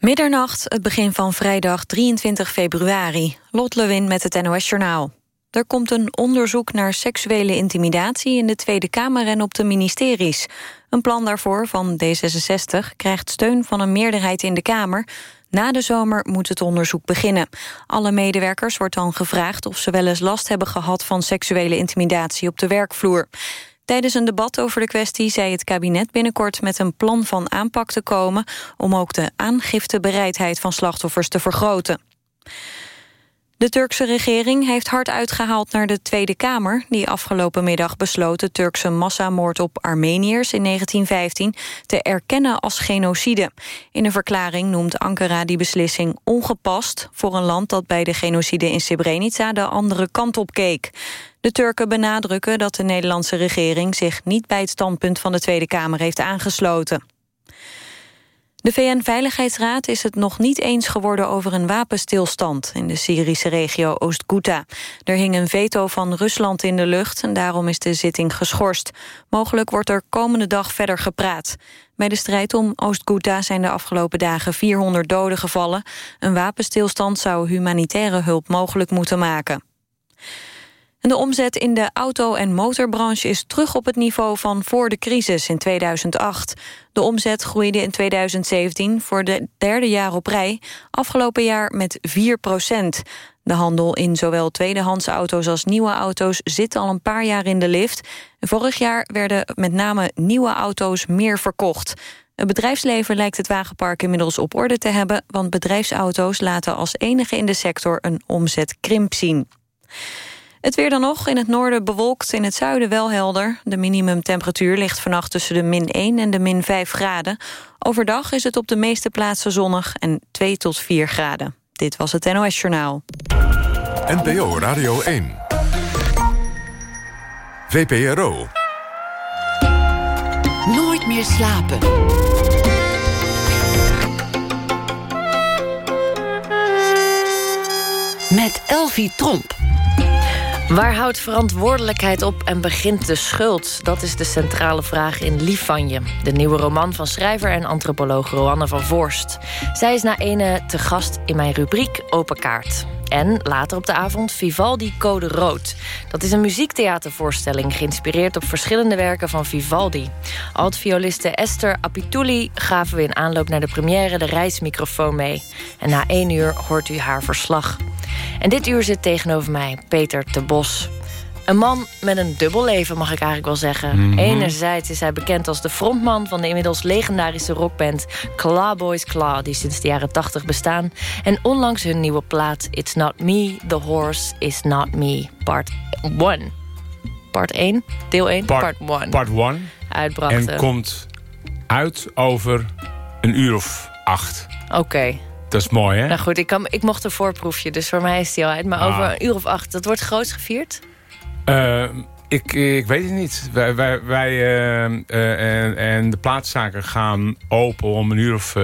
Middernacht, het begin van vrijdag 23 februari. Lot Lewin met het NOS Journaal. Er komt een onderzoek naar seksuele intimidatie in de Tweede Kamer en op de ministeries. Een plan daarvoor van D66 krijgt steun van een meerderheid in de Kamer. Na de zomer moet het onderzoek beginnen. Alle medewerkers wordt dan gevraagd of ze wel eens last hebben gehad van seksuele intimidatie op de werkvloer. Tijdens een debat over de kwestie zei het kabinet binnenkort met een plan van aanpak te komen om ook de aangiftebereidheid van slachtoffers te vergroten. De Turkse regering heeft hard uitgehaald naar de Tweede Kamer... die afgelopen middag besloot de Turkse massamoord op Armeniërs in 1915... te erkennen als genocide. In een verklaring noemt Ankara die beslissing ongepast... voor een land dat bij de genocide in Srebrenica de andere kant op keek. De Turken benadrukken dat de Nederlandse regering zich niet bij het standpunt van de Tweede Kamer heeft aangesloten. De VN-veiligheidsraad is het nog niet eens geworden over een wapenstilstand in de Syrische regio Oost-Ghouta. Er hing een veto van Rusland in de lucht en daarom is de zitting geschorst. Mogelijk wordt er komende dag verder gepraat. Bij de strijd om Oost-Ghouta zijn de afgelopen dagen 400 doden gevallen. Een wapenstilstand zou humanitaire hulp mogelijk moeten maken. En de omzet in de auto- en motorbranche is terug op het niveau van voor de crisis in 2008. De omzet groeide in 2017 voor de derde jaar op rij, afgelopen jaar met 4 procent. De handel in zowel tweedehands auto's als nieuwe auto's zit al een paar jaar in de lift. Vorig jaar werden met name nieuwe auto's meer verkocht. Het bedrijfsleven lijkt het wagenpark inmiddels op orde te hebben... want bedrijfsauto's laten als enige in de sector een omzetkrimp zien. Het weer dan nog, in het noorden bewolkt, in het zuiden wel helder. De minimumtemperatuur ligt vannacht tussen de min 1 en de min 5 graden. Overdag is het op de meeste plaatsen zonnig en 2 tot 4 graden. Dit was het NOS Journaal. NPO Radio 1. VPRO. Nooit meer slapen. Met Elvie Tromp. Waar houdt verantwoordelijkheid op en begint de schuld? Dat is de centrale vraag in Lief van je. De nieuwe roman van schrijver en antropoloog Roanne van Voorst. Zij is na ene te gast in mijn rubriek Open Kaart. En later op de avond Vivaldi Code Rood. Dat is een muziektheatervoorstelling geïnspireerd op verschillende werken van Vivaldi. Alt-violiste Esther Apituli gaven we in aanloop naar de première de reismicrofoon mee. En na één uur hoort u haar verslag. En dit uur zit tegenover mij Peter te Bos. Een man met een dubbel leven, mag ik eigenlijk wel zeggen. Mm Enerzijds is hij bekend als de frontman van de inmiddels legendarische rockband Clawboys Claw... die sinds de jaren 80 bestaan. En onlangs hun nieuwe plaat It's Not Me, The Horse Is Not Me, part 1. Part 1, deel 1, part 1. Part 1. Uitbracht. En komt uit over een uur of acht. Oké. Dat is mooi, hè? Nou goed, ik, kan, ik mocht een voorproefje, dus voor mij is die al uit. Maar over ah. een uur of acht, dat wordt groots gevierd? Uh, ik, ik weet het niet. Wij, wij, wij uh, uh, en, en, de plaatszaken gaan open om een uur of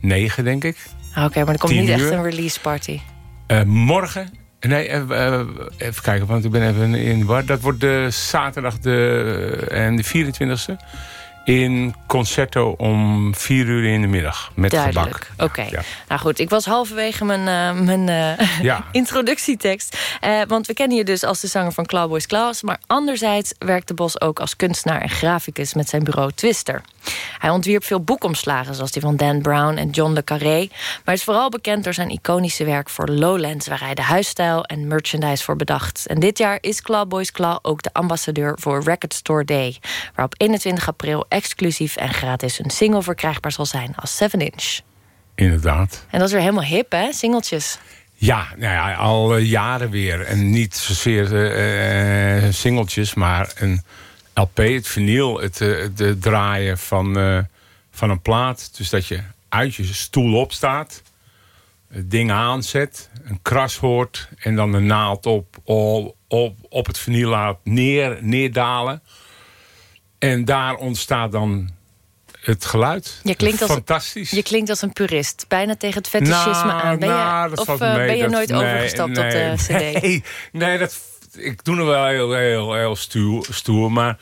negen, denk ik. Ah, oké, maar er komt niet echt een release party. morgen Nee, even kijken, want ik ben even in de war. Dat wordt de zaterdag de, en de 24e in Concerto om vier uur in de middag. Met Duidelijk. Oké. Nou goed, ik was halverwege mijn, uh, mijn uh, ja. introductietekst. Uh, want we kennen je dus als de zanger van Clawboys Claws. Maar anderzijds werkte Bos ook als kunstenaar en graficus... met zijn bureau Twister. Hij ontwierp veel boekomslagen, zoals die van Dan Brown en John le Carré. Maar is vooral bekend door zijn iconische werk voor Lowlands... waar hij de huisstijl en merchandise voor bedacht. En dit jaar is Clawboys Claw ook de ambassadeur voor Record Store Day... waar op 21 april exclusief en gratis een single verkrijgbaar zal zijn als 7 inch. Inderdaad. En dat is weer helemaal hip, hè? Singeltjes. Ja, nou ja al uh, jaren weer. En niet zozeer uh, singeltjes, maar een LP, het vinyl, het, het draaien van, van een plaat. Dus dat je uit je stoel opstaat, het ding aanzet, een kras hoort... en dan de naald op, op, op, op het vinyl laat neer, neerdalen... En daar ontstaat dan het geluid. Je klinkt als, Fantastisch. Je klinkt als een purist. Bijna tegen het fetischisme nou, aan. Ben nou, je, of uh, ben je nooit overgestapt op de cd? Nee, nee dat, ik doe er wel heel, heel, heel stoer, stoer. Maar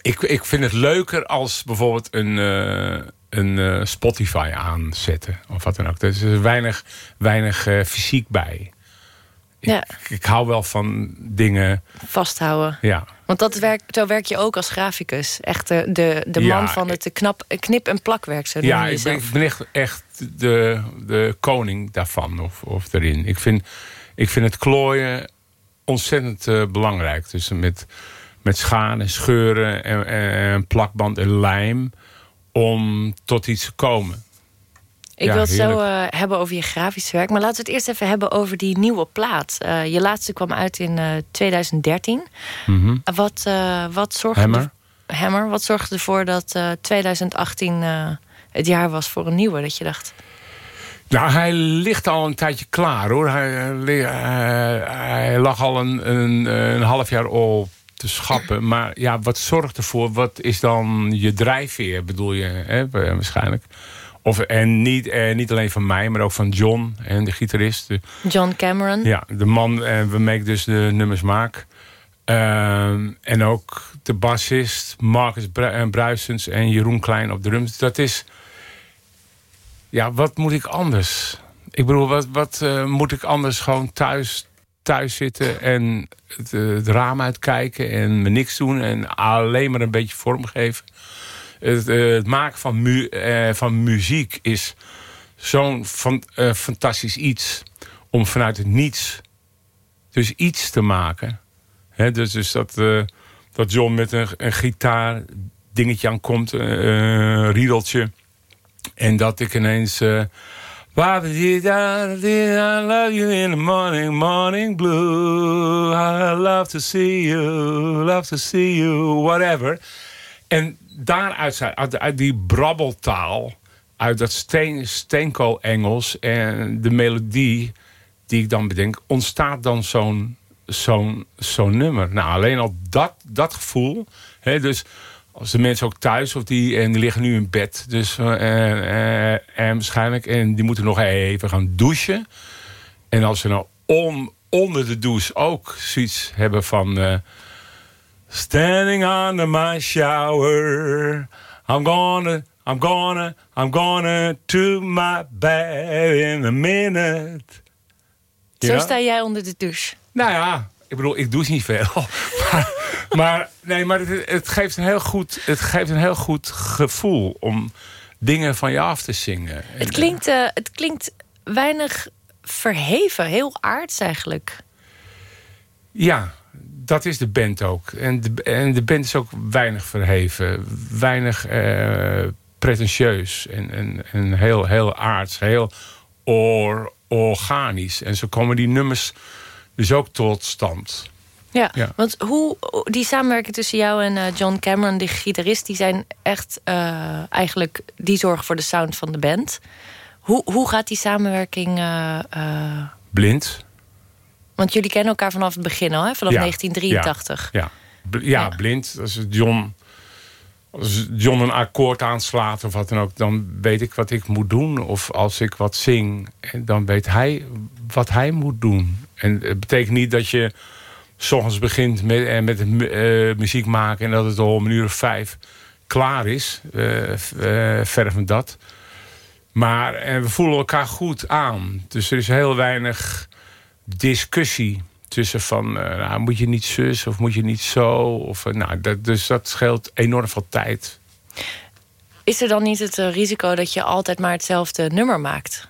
ik, ik vind het leuker als bijvoorbeeld een, uh, een eh, Spotify aanzetten. Of wat dan ook. Er is weinig, weinig eh, fysiek bij. Ik, Ja. ik hou wel van dingen... Vasthouden. Ja, Want dat werkt, zo werk je ook als graficus. Echt de, de, de Ja, man van het knap, knip- en plakwerk. Zo ja ik ben, jezelf. ik ben echt, echt de, de koning daarvan. Of, of erin. Ik vind, ik vind het klooien ontzettend eh, belangrijk. Dus met, met scharen en scheuren en, en plakband en lijm... om tot iets te komen. Ik Ja, wil het zo eh, hebben over je grafische werk. Maar laten we het eerst even hebben over die nieuwe plaat. Eh, je laatste kwam uit in eh, 2013. Mhm. Wat, eh, wat zorgde Hammer. er- Hammer. Wat zorgde ervoor dat eh, 2018 eh, het jaar was voor een nieuwe? Dat je dacht, Nou, hij ligt al een tijdje klaar, hoor. Hij, eh, li- hij- hij lag al een, een, een half jaar op te schappen. Maar ja, wat zorgt ervoor? Wat is dan je drijfveer, bedoel je, hè, waarschijnlijk? Of, en niet, eh, niet alleen van mij, maar ook van John en de gitarist. De- John Cameron. ja, de man eh, waarmee ik dus de nummers maak. Ehm, en ook de bassist Marcus Bru- eh, Bruisens en Jeroen Klein op drums. Dat is... Ja, wat moet ik anders? Ik bedoel, wat, wat eh, moet ik anders gewoon thuis, thuis zitten... en het, eh, het raam uitkijken en me niks doen... en alleen maar een beetje vormgeven? Het, eh, het maken van, mu eh, van muziek is zo'n fan- eh, fantastisch iets... om vanuit het niets dus iets te maken. Hè, dus, dus dat, eh, dat John met een, een gitaar dingetje aankomt, een riedeltje. En dat ik ineens... eh, I love you in the morning, morning blue. I love to see you, love to see you, whatever. En daaruit, uit, die brabbeltaal, uit dat steen, steenkool-Engels en de melodie die ik dan bedenk, ontstaat dan zo'n zo'n zo'n nummer. Nou, alleen al dat, dat gevoel. Hè, dus als de mensen ook thuis, of die, en die liggen nu in bed. Dus, eh, eh, en waarschijnlijk, en die moeten nog even gaan douchen. En als ze nou onder de douche ook zoiets hebben van... eh, Standing under my shower. I'm gonna, I'm gonna, I'm gonna to my bed in a minute. Zo Ja? sta jij onder de douche. Nou ja, ik bedoel, ik douche niet veel. maar, maar, nee, maar het, het, geeft een heel goed, het geeft een heel goed gevoel om dingen van je af te zingen. Het klinkt, eh, het klinkt weinig verheven. Heel aards eigenlijk. Ja, dat is de band ook. En de, en de band is ook weinig verheven. Weinig eh, pretentieus. En, en, en heel, heel aards. Heel or, organisch. En zo komen die nummers dus ook tot stand. Ja, Ja. want hoe die samenwerking tussen jou en eh, John Cameron, die gitarist, die zijn echt eh, eigenlijk die zorgen voor de sound van de band. Hoe, hoe gaat die samenwerking? Blind. Want jullie kennen elkaar vanaf het begin al, hè? vanaf Ja, 1983. Ja, ja, Ja. blind. Als John, als John een akkoord aanslaat of wat dan ook... dan weet ik wat ik moet doen. Of als ik wat zing, en dan weet hij wat hij moet doen. En het betekent niet dat je... s ochtends begint met, eh, met eh, muziek maken... en dat het al om een uur of vijf klaar is. eh, eh, verder van dat. Maar eh, we voelen elkaar goed aan. Dus er is heel weinig discussie tussen van... eh, nou, moet je niet zus of moet je niet zo? Of, eh, nou, dat, dus dat scheelt enorm veel tijd. Is er dan niet het eh, risico dat je altijd maar hetzelfde nummer maakt?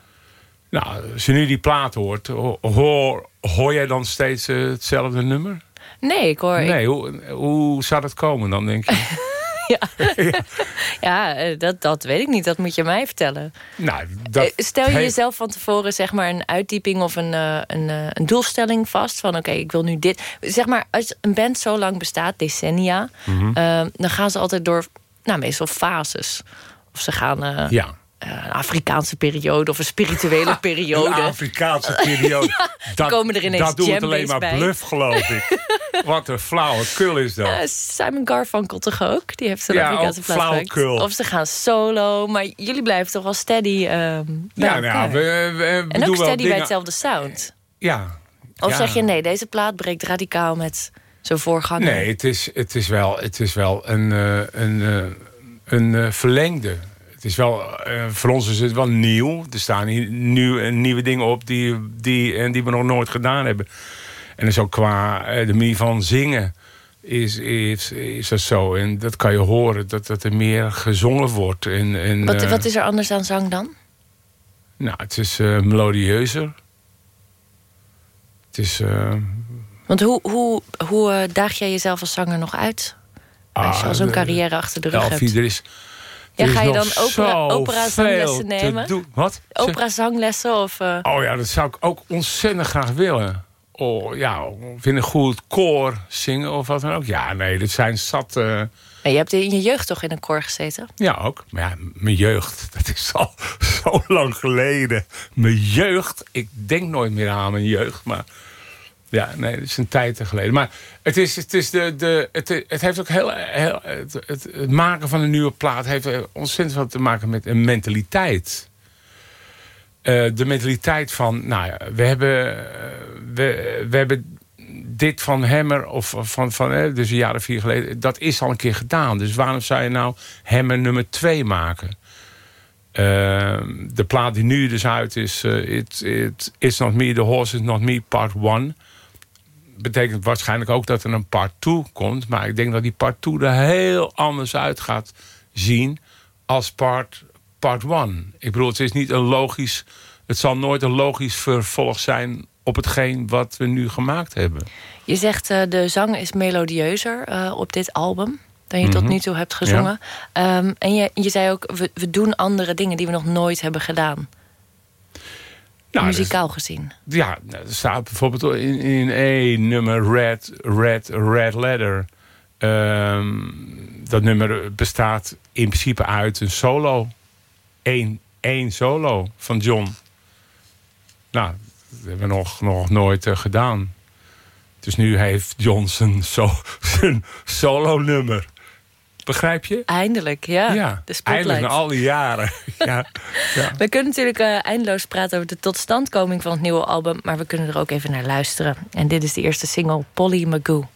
Nou, als je nu die plaat hoort... ho- hoor, hoor jij dan steeds hetzelfde nummer? Nee, ik hoor. ik- Nee, hoe, hoe zou dat komen dan, denk je? ja, eh, dat, dat weet ik niet. Dat moet je mij vertellen. nou, dat Eh, Stel je heeft- jezelf van tevoren zeg maar een uitdieping of een, eh, een, een doelstelling vast. Van oké, ik wil nu dit. Zeg maar, als een band zo lang bestaat, decennia, Mhm. dan gaan ze altijd door, nou, meestal fases. Of ze gaan Ja, een Afrikaanse periode of een spirituele een periode. Afrikaanse periode. dat, komen er ineens dat doet het alleen maar bij. bluff, geloof ik. Wat een flauwe kul is dat. Eh, Simon Garfunkel toch ook? Die heeft zo'n Ja, Afrikaanse flauwekul. Of ze gaan solo. Maar jullie blijven toch wel steady bij ja, nou, we, we, we en doen ook steady bij hetzelfde sound. Ja. Of ja. zeg je nee, deze plaat breekt radicaal met zijn voorganger? Nee, het is, het is wel, het is wel een, eh, een, eh, een eh, verlengde. Het is wel, eh, voor ons is het wel nieuw. Er staan hier nu nieuwe dingen op die, die, en die we nog nooit gedaan hebben. En dus ook qua de manier van zingen is, is, is dat zo. En dat kan je horen, dat, dat er meer gezongen wordt. En, en, wat, wat is er anders aan zang dan? Nou, het is melodieuzer. Het is... Want hoe, hoe, hoe daag jij jezelf als zanger nog uit? Als je al zo'n ah, carrière achter de rug hebt. Er is, ja, ga je dan opera, opera zanglessen nemen? Wat? Opera zanglessen? Of, uh... Oh ja, dat zou ik ook ontzettend graag willen. Oh ja, vind een goed koor zingen of wat dan ook. Ja, nee, dat zijn zat... Uh... je hebt in je jeugd toch in een koor gezeten? Ja, ook. Maar ja, mijn jeugd, dat is al zo lang geleden. Mijn jeugd, ik denk nooit meer aan mijn jeugd, maar... Ja, nee, dat is een tijd geleden. Maar het, is, het, is de, de, het, het heeft ook heel... heel het, het, maken van een nieuwe plaat heeft ontzettend veel te maken met een mentaliteit. Uh, de mentaliteit van, nou ja, we hebben, uh, we, we hebben dit van Hammer, of van, van uh, dus een jaar of vier geleden, dat is al een keer gedaan. Dus waarom zou je nou Hammer nummer twee maken? de plaat die nu dus uit is, it, it, It's Not Me, The Horse Is Not Me, part 1 betekent waarschijnlijk ook dat er een part 2 komt. Maar ik denk dat die part 2 er heel anders uit gaat zien als part, part 1. Ik bedoel, het is niet een logisch... Het zal nooit een logisch vervolg zijn op hetgeen wat we nu gemaakt hebben. Je zegt uh, de zang is melodieuzer uh, op dit album dan je tot mhm. nu toe hebt gezongen. Ja. Um, en je, je zei ook, we, we doen andere dingen die we nog nooit hebben gedaan. Nou, muzikaal gezien? Ja, er staat bijvoorbeeld in, in één nummer Red, Red, Red Letter. Ehm, dat nummer bestaat in principe uit een solo. Eén, één solo van John. Nou, dat hebben we nog, nog nooit uh, gedaan. Dus nu heeft John zijn, so, zijn solo nummer. Begrijp je? Eindelijk, ja. ja de eindelijk na al die jaren. ja, ja. We kunnen natuurlijk uh, eindeloos praten over de totstandkoming van het nieuwe album... maar we kunnen er ook even naar luisteren. En dit is de eerste single, Polly Magoo.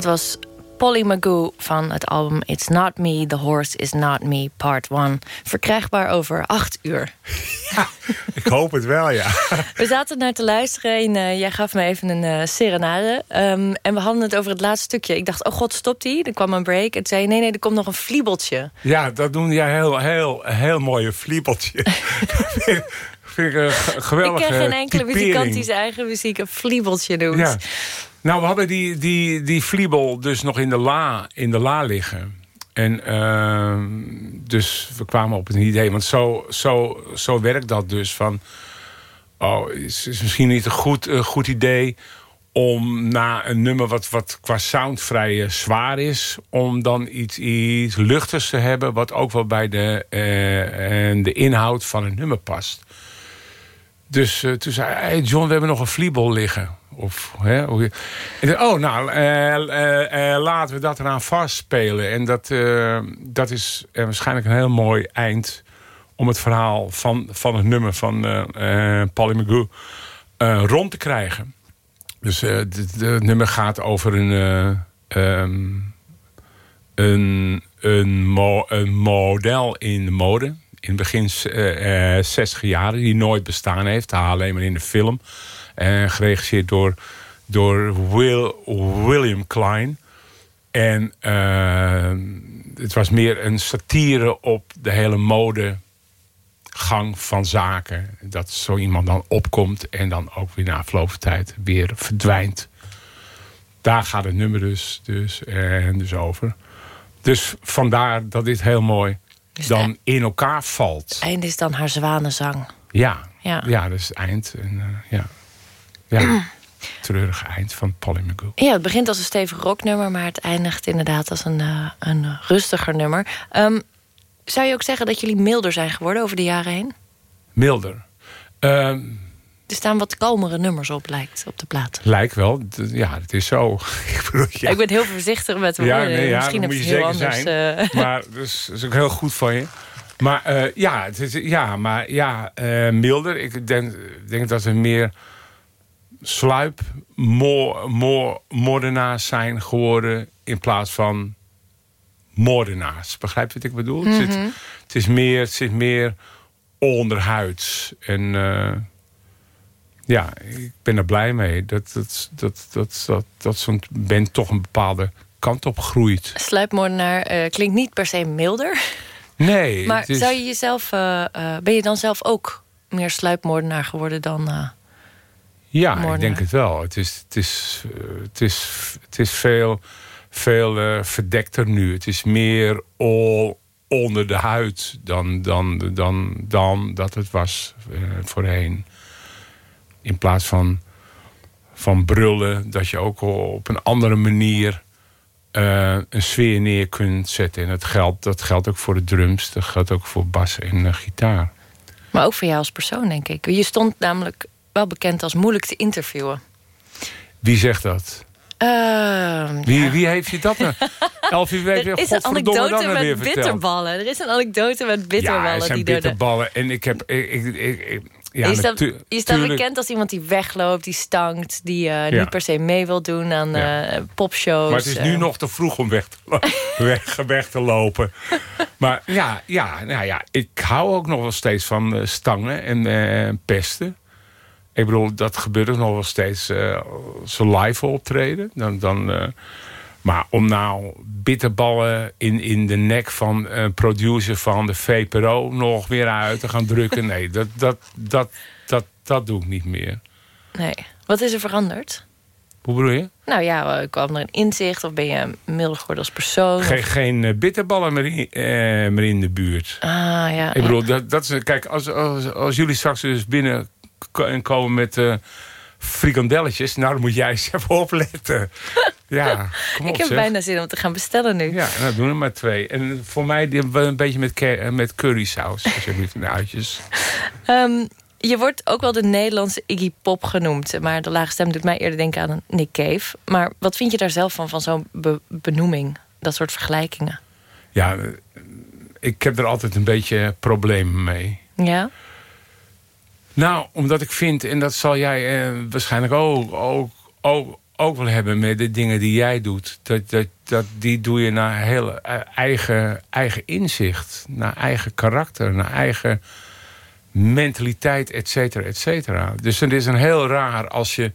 Dat was Polly Magoo van het album It's Not Me, The Horse Is Not Me, Part 1. Verkrijgbaar over acht uur. Ik hoop het wel, ja. We zaten naar te luisteren en eh, jij gaf me even een eh, serenade. Ehm, en we hadden het over het laatste stukje. Ik dacht, oh god, stopt die? Er kwam een break. En zei nee, nee, er komt nog een fliebeltje. Ja, dat doen jij heel, heel, heel mooie fliebeltje. vind ik een ge- Ik geweldige ken geen enkele typering. muzikant die zijn eigen muziek een fliebeltje doet. Ja. Nou, we hadden die, die, die dus nog in de la, in de la liggen. En ehm, dus we kwamen op een idee. Want zo, zo, zo werkt dat dus. Van, oh, is, is misschien niet een goed, een goed idee om na een nummer wat, wat qua sound vrij eh, zwaar is... om dan iets, iets luchtigs te hebben... wat ook wel bij de, eh, en de inhoud van het nummer past. Dus eh, toen zei hij, John, we hebben nog een vliebel liggen. Of, hè, oh, nou, eh, eh, eh, laten we dat eraan vastspelen. En dat, dat is waarschijnlijk een heel mooi eind... om het verhaal van, van het nummer van eh Polly McGoo eh, rond te krijgen. Dus het nummer gaat over een... eh, ehm, een, een, mo- een model in de mode. In begin eh 60 jaren, die nooit bestaan heeft. Alleen maar in de film. En geregisseerd door, door Will, William Klein. En eh, het was meer een satire op de hele modegang van zaken. Dat zo iemand dan opkomt en dan ook weer na verloop van tijd weer verdwijnt. Daar gaat het nummer dus, dus, en dus over. Dus vandaar dat dit heel mooi Dus dan in elkaar valt. Einde is dan haar zwanenzang. Ja, Ja. ja. dat is het eind. En, eh, ja. Ja. Treurige eind van Polly McGoo. Ja, het begint als een stevig rocknummer, maar het eindigt inderdaad als een, eh, een rustiger nummer. Ehm, zou je ook zeggen dat jullie milder zijn geworden over de jaren heen? Milder. Ehm, Er staan wat kalmere nummers op, lijkt, op de plaat. lijkt wel. Ja, het is zo. ik bedoel, ja. Ik ben heel voorzichtig met Ja, woorden. nee, ja, Misschien heb je het heel anders. zijn. eh, Maar dus, dat is ook heel goed van je. Maar eh, ja, het is, ja, maar ja, milder. Ik denk, denk dat we meer sluip, mo, mo, moordenaars zijn geworden in plaats van moordenaars. Begrijp je wat ik bedoel? het, zit, het is meer, het zit meer onderhuids. En eh, ja, ik ben er blij mee dat, dat, dat, dat, dat, dat zo'n band toch een bepaalde kant op groeit. Sluipmoordenaar eh, klinkt niet per se milder. Nee, Maar is- zou je jezelf, eh, ben je dan zelf ook meer sluipmoordenaar geworden dan... Ja, ik denk het wel. Het is, het is, eh, het is, het is veel, veel eh, verdekter nu. Het is meer all onder de huid dan, dan, dan, dan dat het was eh, voorheen. In plaats van, van brullen, dat je ook op een andere manier een sfeer neer kunt zetten. En dat geldt, dat geldt ook voor de drums, dat geldt ook voor bas en gitaar. maar ook voor jou als persoon, denk ik. Je stond namelijk wel bekend als moeilijk te interviewen. Wie zegt dat? Ehm, Wie, ja. wie heeft je dat nou? Elfie weet weer Er is een anekdote nou weer met verteld. bitterballen. Er is een anekdote met Ja, bitterballen. er zijn die de- bitterballen. En ik heb... Ik, ik, ik, ja, je, staat, natu- je staat bekend als iemand die wegloopt, die stankt... die eh, Ja. niet per se mee wil doen aan Ja. eh, popshows. Maar het is nu eh. nog te vroeg om weg te, lo- weg, weg te lopen. Maar ja, ja, nou ja, ik hou ook nog wel steeds van stangen en pesten. Ik bedoel, dat gebeurt ook nog wel steeds eh zo live optreden. Dan, dan, eh, maar om nou bitterballen in, in de nek van een producer van de VPRO nog weer uit te gaan drukken. Nee, dat, dat, dat, dat, dat doe ik niet meer. Nee. Wat is er veranderd? Hoe bedoel je? Nou ja, kwam er een inzicht of ben je milder geworden als persoon? Geen, geen eh, bitterballen meer in, eh, meer in de buurt. Ah ja. Ik bedoel, dat, dat is, kijk, als, als, als jullie straks dus binnen en komen met eh frikandelletjes, nou dan moet jij eens even opletten. ja, kom op ik heb zeg. bijna zin om te gaan bestellen nu. Ja, nou doen er maar twee. En voor mij een beetje met, eh, met currysaus, alsjeblieft, en uitjes. Ehm, je wordt ook wel de Nederlandse Iggy Pop genoemd. Maar de lage stem doet mij eerder denken aan een Nick Cave. Maar wat vind je daar zelf van, van zo'n be- benoeming? Dat soort vergelijkingen. Ja, eh, ik heb er altijd een beetje problemen mee. Ja? Nou, omdat ik vind, en dat zal jij eh, waarschijnlijk ook, ook, ook, ook wel hebben met de dingen die jij doet. Dat, dat, dat, die doe je naar heel eh, eigen, eigen inzicht, naar eigen karakter, naar eigen mentaliteit, et cetera, et cetera. Dus het is een heel raar als je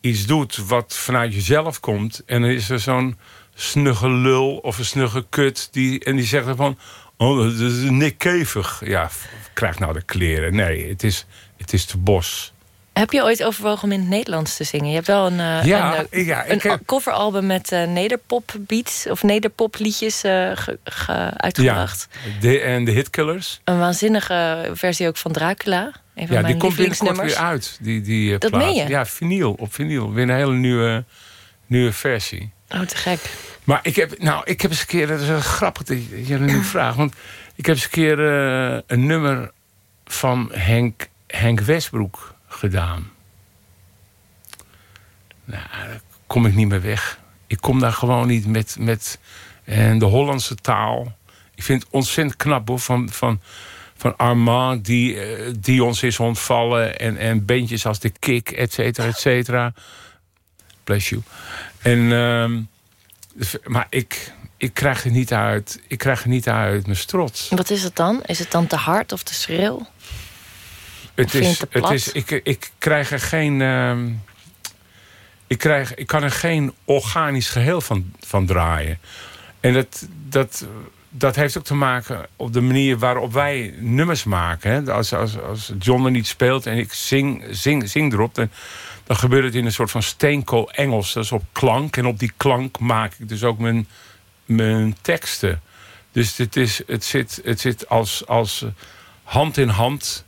iets doet wat vanuit jezelf komt... en dan is er zo'n snugge lul of een snugge kut... Die, en die zegt van... oh, dat is Nick Kevig. Ja, krijg nou de kleren. Nee, het is, het is te bos. Heb je ooit overwogen om in het Nederlands te zingen? Je hebt wel een, eh, Ja, een, eh, ja, ik een heb- coveralbum met eh, nederpop beats... of nederpop liedjes ge- ge- uitgebracht. De, en de Hitkillers. Een waanzinnige versie ook van Dracula. Een van Ja, mijn die komt binnenkort weer uit. Die, die Dat plaat. meen je? Ja, vinyl, op vinyl. Weer een hele nieuwe, nieuwe versie. Oh, te gek. Maar ik heb, nou, ik heb eens een keer, dat is grappig dat je je nu vraagt. Want ik heb eens een keer een nummer van Henk, Henk Westbroek gedaan. Nou, daar kom ik niet meer weg. Ik kom daar gewoon niet met, met en de Hollandse taal. Ik vind het ontzettend knap hoor, van, van, van Armand die, eh, die ons is ontvallen. En, en bandjes als de Kick, et cetera, et cetera. Bless you. En, ehm, dus- maar ik, ik krijg het niet uit. Ik krijg het niet uit mijn strot. Wat is het dan? Is het dan te hard of te schril? Het is, het is, ik, ik krijg er geen. ehm, ik, krijg, ik kan er geen organisch geheel van, van draaien. En dat, dat, dat heeft ook te maken op de manier waarop wij nummers maken. Hè. Als, als, als John er niet speelt en ik zing, zing, zing erop, dan, dan gebeurt het in een soort van steenkool Engels. Dat is op klank. En op die klank maak ik dus ook mijn, mijn teksten. Dus het, is, het zit, het zit als, als hand in hand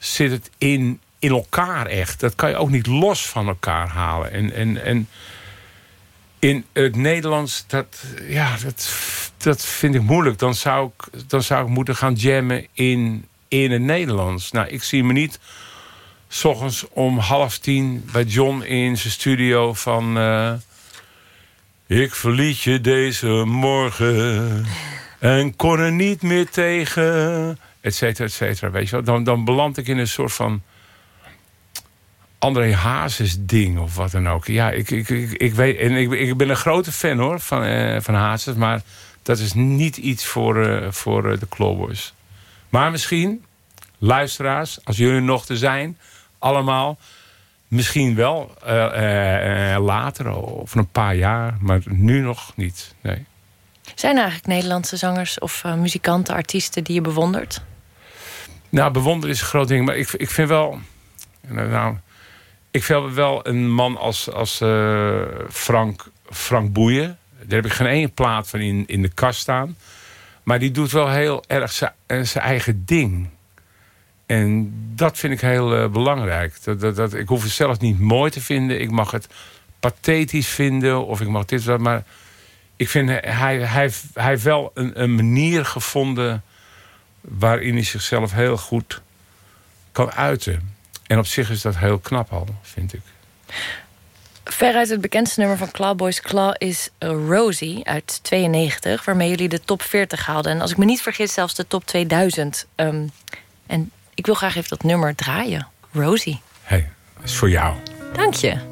zit het in, in elkaar echt. Dat kan je ook niet los van elkaar halen. En, en, en in het Nederlands, dat, ja, dat, dat vind ik moeilijk. Dan zou ik, dan zou ik moeten gaan jammen in, in het Nederlands. Nou, ik zie me niet... S ochtends om half tien bij John in zijn studio van... eh, ik verliet je deze morgen en kon er niet meer tegen, et cetera, et cetera. Weet je wel? Dan, dan beland ik in een soort van André Hazes ding of wat dan ook. Ja, ik, ik, ik, ik weet, en ik, ik ben een grote fan hoor van, eh, van Hazes, maar dat is niet iets voor, eh, voor eh, de Clawboys. Maar misschien, luisteraars, als jullie nog te zijn, allemaal, misschien wel eh, later of een paar jaar, maar nu nog niet. Nee. Zijn er eigenlijk Nederlandse zangers of muzikanten, artiesten die je bewondert? Nou, bewonderen is een groot ding. Maar ik, ik vind wel... Nou, ik vind wel een man als, als eh, Frank, Frank Boeien. Daar heb ik geen ene plaat van in, in de kast staan. Maar die doet wel heel erg zijn- eh, eigen ding. En dat vind ik heel eh, belangrijk. Dat, dat, dat, ik hoef het zelf niet mooi te vinden. Ik mag het pathetisch vinden. Of ik mag dit. Maar ik vind hij, hij, hij heeft wel een, een manier gevonden waarin hij zichzelf heel goed kan uiten. En op zich is dat heel knap al, vind ik. Veruit het bekendste nummer van Clawboys Claw is Rosie uit 92... waarmee jullie de top 40 haalden. En als ik me niet vergis, zelfs de top 2000. Ehm, en ik wil graag even dat nummer draaien. Rosie. Hé, hey, dat is voor jou. Dank je.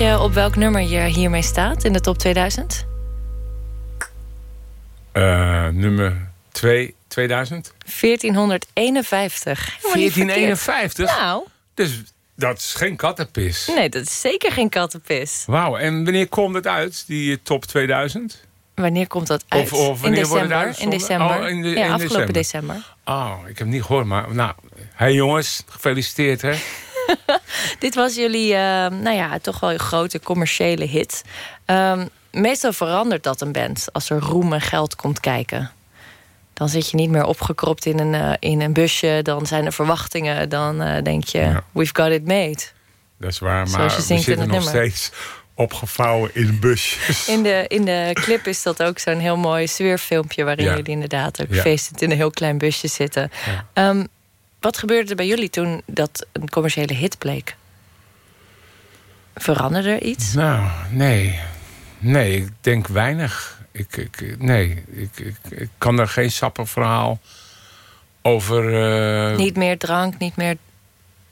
Je op welk nummer je hiermee staat in de top 2000? Eh, nummer 2, 2000? 1451. Helemaal niet verkeerd. 1451? Nou, Dus dat is geen kattenpis. nee, dat is zeker geen kattenpis. Wauw, en wanneer komt het uit, die top 2000? Wanneer komt dat uit? Of- of wanneer in wordt het december. In december. Oh, in de- ja, in afgelopen december. december. Oh, ik heb het niet gehoord, maar nou... Hé hey jongens, gefeliciteerd hè. Dit was jullie, eh, nou ja, toch wel een grote commerciële hit. Ehm, meestal verandert dat een band als er roem en geld komt kijken. Dan zit je niet meer opgekropt in een, eh, in een busje. Dan zijn er verwachtingen. Dan eh, denk je, Ja. we've got it made. Dat is waar, maar we zitten nog nummer. steeds opgevouwen in busjes. In de, in de clip is dat ook zo'n heel mooi sfeerfilmpje... waarin Ja. jullie inderdaad ook Ja. feestend in een heel klein busje zitten. Ja. Wat gebeurde er bij jullie toen dat een commerciële hit bleek? Veranderde er iets? Nou, nee. Nee, ik denk weinig. Ik, ik, nee, ik, ik, ik kan er geen sappig verhaal over... eh, Niet meer drank, niet meer...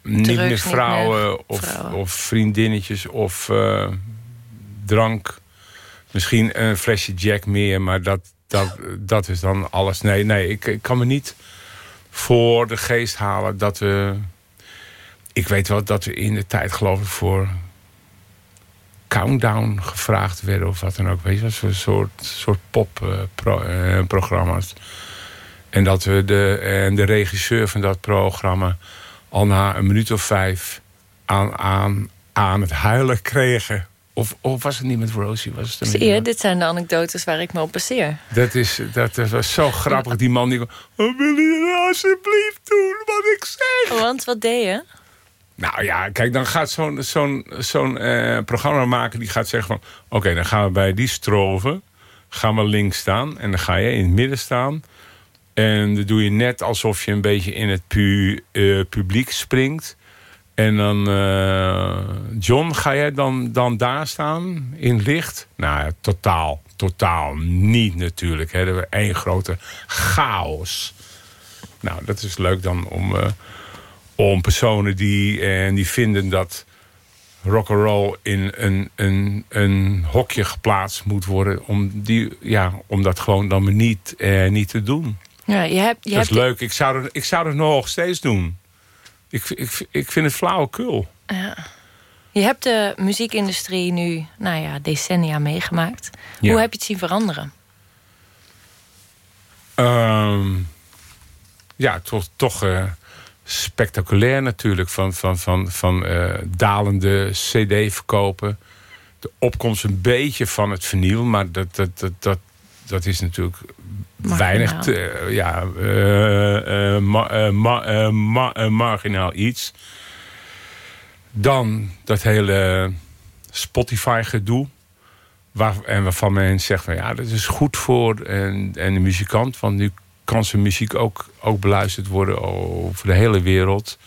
niet drugs, meer niet vrouwen, meer of, vrouwen. of vriendinnetjes of eh, drank. Misschien een flesje Jack meer, maar dat, dat, dat is dan alles. Nee, nee ik, ik kan me niet voor de geest halen dat we... Ik weet wel dat we in de tijd geloof ik voor Countdown gevraagd werden of wat dan ook. Weet je, zo'n soort, soort popprogramma's. en dat we de, en de regisseur van dat programma al na een minuut of vijf aan, aan, aan het huilen kregen. Of, of was het niet met Rosie? Was het Zie je, met- dit zijn de anekdotes waar ik me op baseer. dat, is, dat was zo grappig. Die man die... Oh, wil je nou alsjeblieft doen wat ik zeg? Want wat deed je? Nou ja, kijk, dan gaat zo'n zo'n zo'n eh, programma maken... die gaat zeggen van... Oké, dan gaan we bij die stroven... gaan we links staan en dan ga je in het midden staan... en dan doe je net alsof je een beetje in het pu eh, publiek springt... En dan, eh, John, ga jij dan, dan daar staan in licht? Nou, ja, totaal, totaal niet natuurlijk. Hè. Er was één grote chaos. Nou, dat is leuk dan om, eh, om personen die, en die vinden dat rock'n'roll in een, een, een hokje geplaatst moet worden. Om, die, ja, om dat gewoon dan maar niet, eh, niet te doen. Ja, je hebt, je dat is hebt, leuk. Ik zou, het, ik zou het nog steeds doen. Ik, ik, ik vind het flauwekul. je hebt de muziekindustrie nu, nou ja, decennia meegemaakt. Ja. Hoe heb je het zien veranderen? Ehm, ja, toch, toch eh, spectaculair natuurlijk. Van, van, van, van eh, dalende cd-verkopen. De opkomst een beetje van het vinyl. Maar dat, dat, dat, dat, dat is natuurlijk Marginaal. weinig te- eh, ja, eh, ma- ma- ma- marginaal iets. Dan dat hele Spotify-gedoe. Waar, en waarvan men zegt van ja, dat is goed voor en, en de muzikant. Want nu kan zijn muziek ook, ook beluisterd worden over de hele wereld.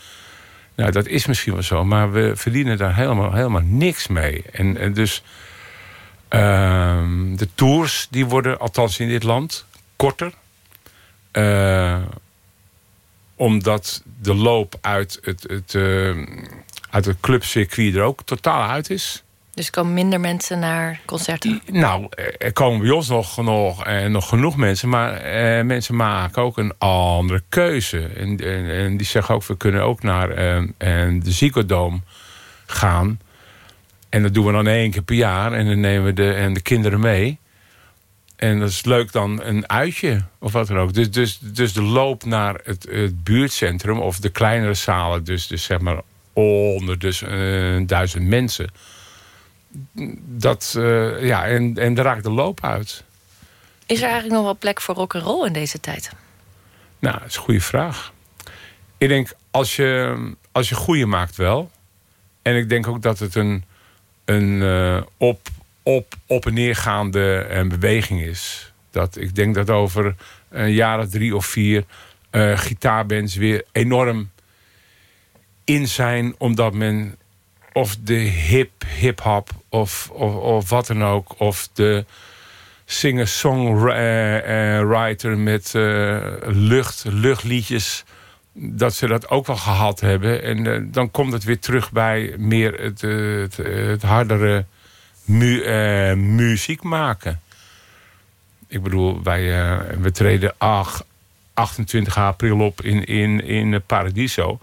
Nou, dat is misschien wel zo, maar we verdienen daar helemaal, helemaal niks mee. En, en dus ehm, de tours die worden, althans in dit land, korter. Eh, omdat de loop uit het, het, eh, uit het clubcircuit er ook totaal uit is. Dus komen minder mensen naar concerten. Nou, er komen bij ons nog, nog, eh, nog genoeg mensen. Maar eh, mensen maken ook een andere keuze. En, en, en die zeggen ook, we kunnen ook naar eh, en de Ziekendoom gaan. En dat doen we dan één keer per jaar. En dan nemen we de, en de kinderen mee. En dat is leuk dan een uitje of wat dan ook. Dus, dus, dus de loop naar het, het buurtcentrum of de kleinere zalen... dus, dus zeg maar onder dus, eh, duizend mensen... Dat, eh, ja, en, en daar raakt de loop uit. Is er eigenlijk nog wel plek voor rock and roll in deze tijd? Nou, dat is een goede vraag. Ik denk, als je, als je goede maakt wel. En ik denk ook dat het een, een eh, op, op, op en neergaande eh, beweging is. Dat, ik denk dat over een jaar drie of vier... eh gitaarbands weer enorm in zijn... omdat men of de hip, hip-hop of, of, of wat dan ook... of de singer-songwriter met lucht, luchtliedjes dat ze dat ook wel gehad hebben. En eh, dan komt het weer terug bij meer het, eh, het, het hardere mu eh, muziek maken. Ik bedoel, wij, eh, we treden ach, 28 april op in, in, in eh, Paradiso.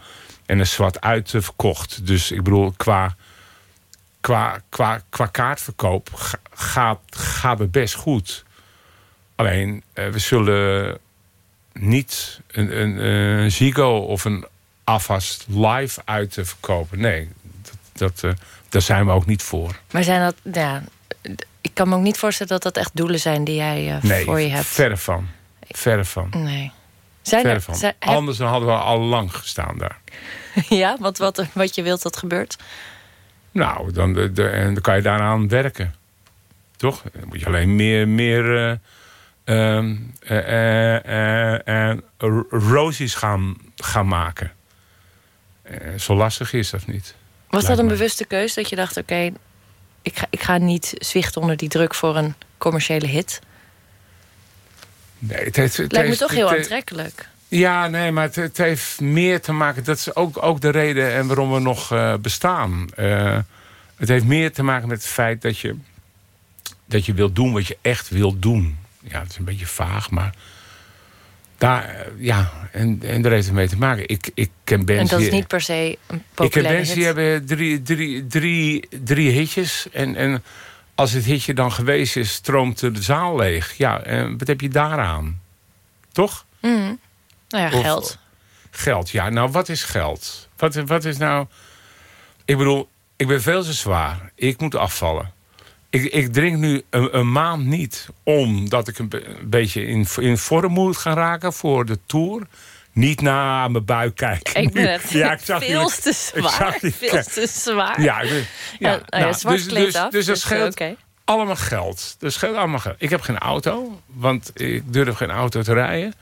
En een zwart uitverkocht. Dus ik bedoel, qua, qua, qua, qua kaartverkoop ga- gaat, gaat het best goed. Alleen, eh, we zullen niet een, een, een Zigo of een Avast live uit te verkopen. Nee, dat, dat, eh, daar zijn we ook niet voor. Maar zijn dat... Ja, ik kan me ook niet voorstellen dat dat echt doelen zijn die jij eh, Nee, voor je hebt. verre van. Verre van. Nee. Zijn Verre er, van. zijn- heb- Anders dan hadden we al lang gestaan daar. ja, wat, wat, wat je wilt dat gebeurt? Nou, dan, de, de- en dan kan je daaraan werken. Toch? Dan moet je alleen meer, meer eh, ehm, eh, eh, eh, ro- rosies gaan, gaan maken. Zo lastig is dat niet. Was dat een me. bewuste keus dat je dacht... oké, ik, ga, ik ga niet zwichten onder die druk voor een commerciële hit? Nee, het heeft, het Lijkt me toch heel aantrekkelijk. Ja, nee, maar het, het heeft meer te maken... dat is ook, ook de reden en waarom we nog bestaan. Het heeft meer te maken met het feit dat je... dat je wilt doen wat je echt wilt doen. Ja, dat is een beetje vaag, maar... Daar, eh, ja, en, en daar heeft het mee te maken. Ik, ik ken En bands dat is niet per se een ik ken populaire bands die hebben drie, drie, drie, drie hitjes. En, en als het hitje dan geweest is, stroomt de zaal leeg. Ja, en wat heb je daaraan? Toch? Mhm. Nou ja, Of- geld. Geld, ja. Nou, wat is geld? Wat, wat is nou... Ik bedoel, ik ben veel te zwaar. Ik moet afvallen. Ik, ik drink nu een, een maand niet... omdat ik een, be- een beetje in, in vorm moet gaan raken voor de Tour. Niet naar mijn buik kijken. Ik ben het Ja, ik zag veel te zwaar. Veel te zwaar. Ja, ja, Ja, nou ja, zwart dus, kleed dus, af, dus dat dus, scheelt oké. allemaal geld. Dat scheelt allemaal geld. Ik heb geen auto, want ik durf geen auto te rijden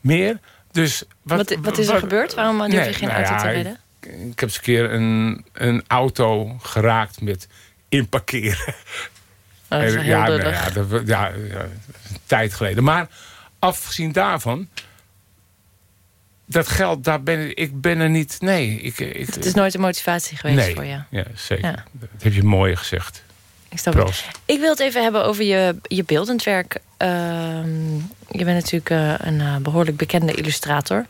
meer. Dus wat, Wat, wat is er wat- gebeurd? Waarom durf Nee, je geen nou auto ja, te rijden? Ik, ik heb eens een keer een, een auto geraakt met inparkeren. Oh, dat is wel heel ja, nou ja, dat, ja, een tijd geleden. Maar afgezien daarvan... Dat geld, daar ben ik, ik ben er niet... Nee, ik, ik, Het is nooit een motivatie geweest nee, voor je. Ja, zeker. Ja. Dat heb je mooi gezegd. Ik, snap het. Ik wil het even hebben over je, je beeldend werk. Ehm, je bent natuurlijk eh, een eh, behoorlijk bekende illustrator.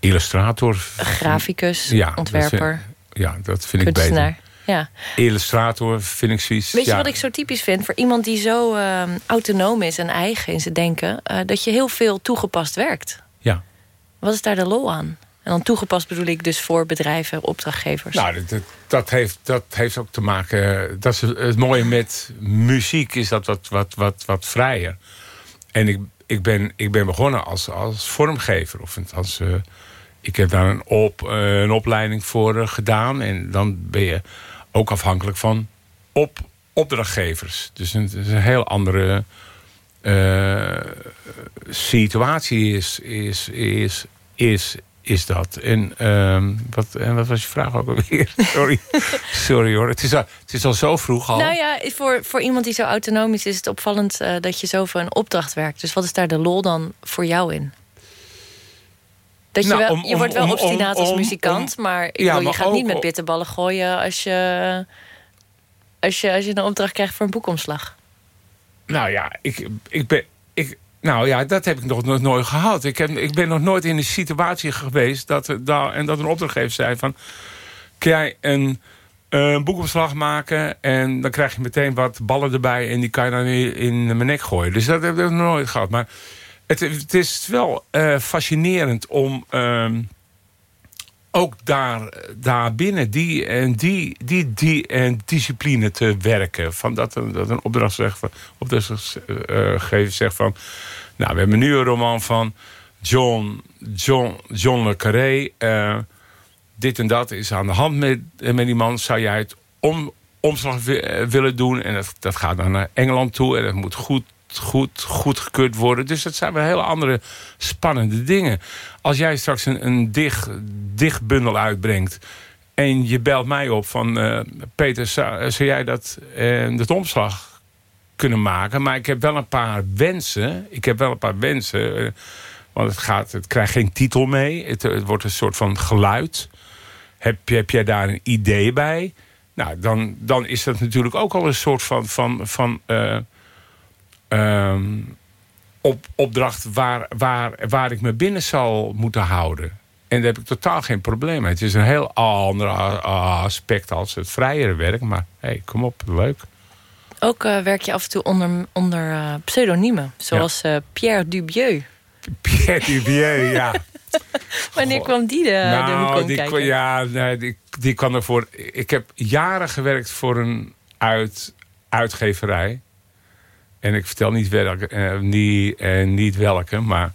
Illustrator. Graficus, Ja, dat ontwerper, Ja, dat vind ik beter. Ja. Illustrator vind ik zoiets... Weet je ja, wat ik zo typisch vind? Voor iemand die zo ehm, autonoom is en eigen in zijn denken... eh, dat je heel veel toegepast werkt. Ja. Wat is daar de lol aan? En dan toegepast bedoel ik dus voor bedrijven, opdrachtgevers. Nou, dat, dat, heeft, dat heeft ook te maken... Dat is het mooie met muziek is dat wat, wat, wat, wat vrijer. En ik, ik, ben, ik ben begonnen als, als vormgever. Of als, eh, ik heb daar een, op, eh, een opleiding voor eh, gedaan. En dan ben je ook afhankelijk van op, opdrachtgevers. Dus het is een heel andere eh, situatie is, is, is, is, is dat. En, ehm, wat, en wat was je vraag ook alweer? Sorry, Sorry hoor, het is, al, het is al zo vroeg al. Nou ja, voor, voor iemand die zo autonoom is... is het opvallend eh, dat je zo voor een opdracht werkt. Dus wat is daar de lol dan voor jou in? Dat je, Nou, wel, om- je wordt wel om- obstinaat om- als muzikant... maar ik Ja, bedoel, je maar gaat niet met bitterballen gooien... als je, als, je, als je een opdracht krijgt voor een boekomslag. Nou ja, ik, ik ben... Ik, nou ja, dat heb ik nog, nog nooit gehad. Ik, heb, ik ben nog nooit in een situatie geweest... Dat, er daar en dat een opdrachtgever zei van... Kun jij een, een boekomslag maken... en dan krijg je meteen wat ballen erbij... en die kan je dan in, in mijn nek gooien. Dus dat heb ik nog nooit gehad. Maar het, het is wel eh, fascinerend om... ehm, ook daar, daar binnen die, en die, die, die en discipline te werken. Van dat, een, dat een opdrachtgever opdrachtgever zegt van... Nou, we hebben nu een roman van John, John, John le Carré. eh, dit en dat is aan de hand met, met die man. Zou jij het om, omslag wi- eh, willen doen? En dat, dat gaat dan naar Engeland toe. En dat moet goed, goed, goedgekeurd worden. Dus dat zijn wel hele andere spannende dingen. Als jij straks een, een dicht, dichtbundel uitbrengt... en je belt mij op van... eh, Peter, zou, zou jij dat, eh, dat omslag kunnen maken? Maar ik heb wel een paar wensen. Ik heb wel een paar wensen... eh, Want het, gaat, het krijgt geen titel mee. Het, het wordt een soort van geluid. Heb, heb jij daar een idee bij? Nou, dan, dan is dat natuurlijk ook al een soort van, van, van eh, ehm, op, opdracht waar, waar, waar ik me binnen zal moeten houden. En daar heb ik totaal geen probleem mee. Het is een heel ander aspect als het vrijere werk. Maar hey, kom op, leuk. Ook eh, werk je af en toe onder, onder eh, pseudoniemen. Zoals eh, Pierre Dubieu. Pierre Dubieu, ja. Wanneer kwam die de, nou, die, kijken? kon- ja, nee, die, die kwam ervoor. Ik heb jaren gewerkt voor een uit, uitgeverij. En ik vertel niet welke, eh, niet, eh, niet welke, maar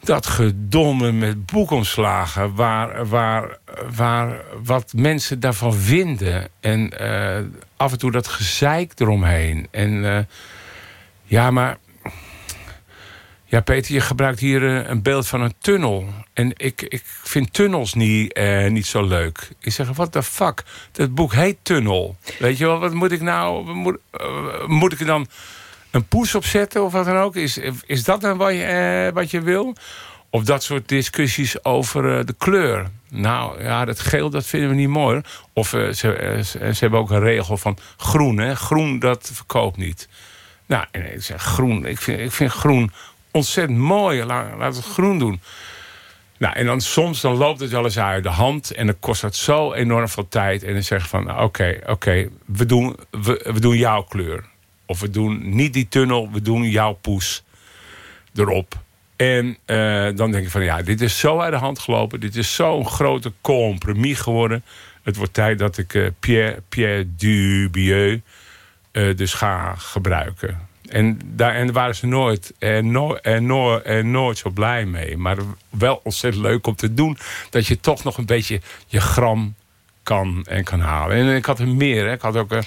dat gedomme met boekomslagen, waar, waar, waar wat mensen daarvan vinden. En eh, af en toe dat gezeik eromheen. En eh, ja, maar ja, Peter, je gebruikt hier eh, een beeld van een tunnel. En ik, ik vind tunnels niet, eh, niet zo leuk. Ik zeg, what the fuck? Dat boek heet Tunnel. Weet je wel, wat moet ik nou... wat Moet, eh, moet ik er dan een poes op zetten of wat dan ook? Is, is dat dan wat je, eh, wat je wil? Of dat soort discussies over de kleur. Nou, ja, dat geel, dat vinden we niet mooi. Of ze, ze, ze hebben ook een regel van groen, hè. Groen, dat verkoopt niet. Nou, en ik zeg groen. Ik vind, ik vind groen ontzettend mooi. Laat, het groen doen. Nou, en dan soms dan loopt het wel eens uit de hand. En dan kost dat zo enorm veel tijd. En dan zeggen van, nou, oké, oké, we, doen, we, doen jouw kleur. Of we doen niet die tunnel, we doen jouw poes erop. En eh, dan denk ik van, ja, dit is zo uit de hand gelopen. Dit is zo'n grote compromis geworden. Het wordt tijd dat ik eh, Pierre, Pierre Dubieu eh, dus ga gebruiken. En daar, en waren ze nooit, eh, no, eh, no, eh, nooit zo blij mee. Maar wel ontzettend leuk om te doen. Dat je toch nog een beetje je gram kan en kan halen. En ik had er meer. Hè. Ik had ook een